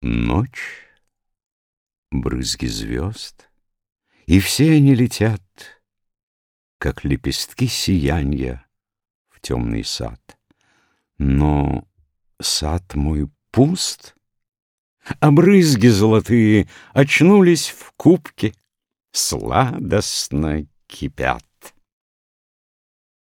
Ночь, брызги звезд, и все они летят, Как лепестки сиянья в темный сад. Но сад мой пуст, а брызги золотые Очнулись в кубке, сладостно кипят.